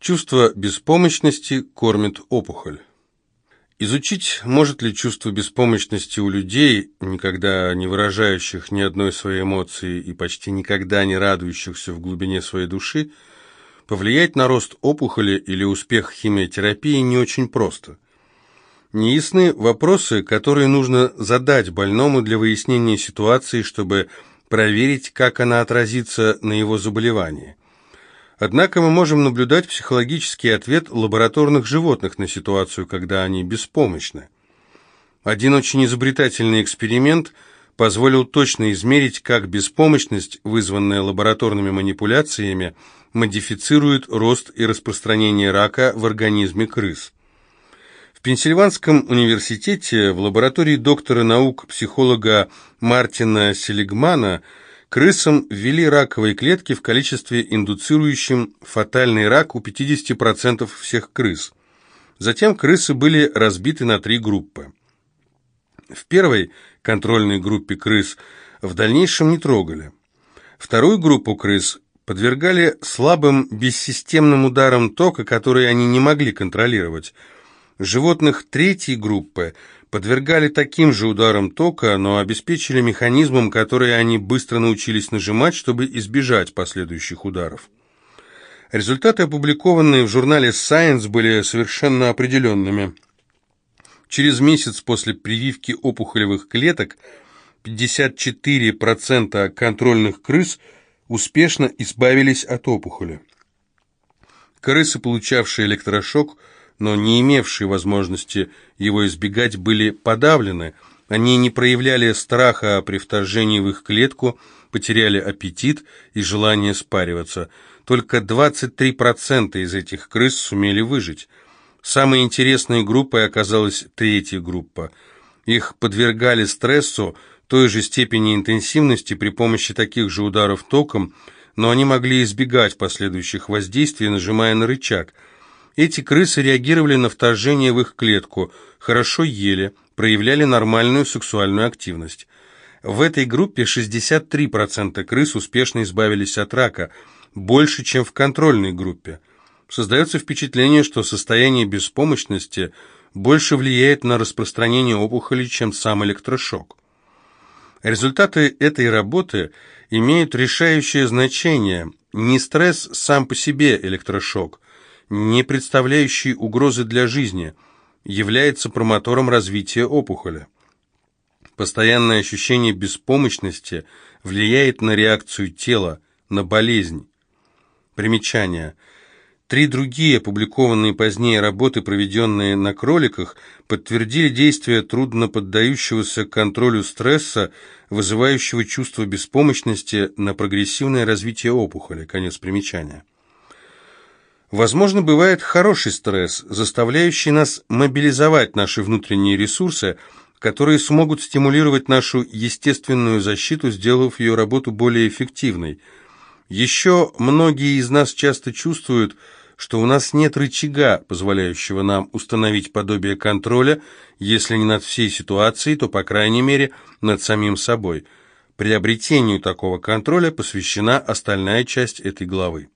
Чувство беспомощности кормит опухоль. Изучить, может ли чувство беспомощности у людей, никогда не выражающих ни одной своей эмоции и почти никогда не радующихся в глубине своей души, повлиять на рост опухоли или успех химиотерапии не очень просто. Неясны вопросы, которые нужно задать больному для выяснения ситуации, чтобы проверить, как она отразится на его заболевании. Однако мы можем наблюдать психологический ответ лабораторных животных на ситуацию, когда они беспомощны. Один очень изобретательный эксперимент позволил точно измерить, как беспомощность, вызванная лабораторными манипуляциями, модифицирует рост и распространение рака в организме крыс. В Пенсильванском университете в лаборатории доктора наук психолога Мартина Селигмана – Крысам ввели раковые клетки в количестве индуцирующем фатальный рак у 50% всех крыс. Затем крысы были разбиты на три группы. В первой контрольной группе крыс в дальнейшем не трогали. Вторую группу крыс подвергали слабым бессистемным ударам тока, которые они не могли контролировать. Животных третьей группы подвергали таким же ударам тока, но обеспечили механизмом, который они быстро научились нажимать, чтобы избежать последующих ударов. Результаты, опубликованные в журнале Science, были совершенно определенными. Через месяц после прививки опухолевых клеток 54% контрольных крыс успешно избавились от опухоли. Крысы, получавшие электрошок, но не имевшие возможности его избегать, были подавлены. Они не проявляли страха при вторжении в их клетку, потеряли аппетит и желание спариваться. Только 23% из этих крыс сумели выжить. Самой интересной группой оказалась третья группа. Их подвергали стрессу той же степени интенсивности при помощи таких же ударов током, но они могли избегать последующих воздействий, нажимая на рычаг – эти крысы реагировали на вторжение в их клетку, хорошо ели, проявляли нормальную сексуальную активность. В этой группе 63% крыс успешно избавились от рака, больше, чем в контрольной группе. Создается впечатление, что состояние беспомощности больше влияет на распространение опухоли, чем сам электрошок. Результаты этой работы имеют решающее значение. Не стресс сам по себе электрошок – не представляющий угрозы для жизни, является промотором развития опухоли. Постоянное ощущение беспомощности влияет на реакцию тела, на болезнь. Примечание. Три другие опубликованные позднее работы, проведенные на кроликах, подтвердили действие трудно поддающегося контролю стресса, вызывающего чувство беспомощности на прогрессивное развитие опухоли. Конец примечания. Возможно, бывает хороший стресс, заставляющий нас мобилизовать наши внутренние ресурсы, которые смогут стимулировать нашу естественную защиту, сделав ее работу более эффективной. Еще многие из нас часто чувствуют, что у нас нет рычага, позволяющего нам установить подобие контроля, если не над всей ситуацией, то, по крайней мере, над самим собой. Приобретению такого контроля посвящена остальная часть этой главы.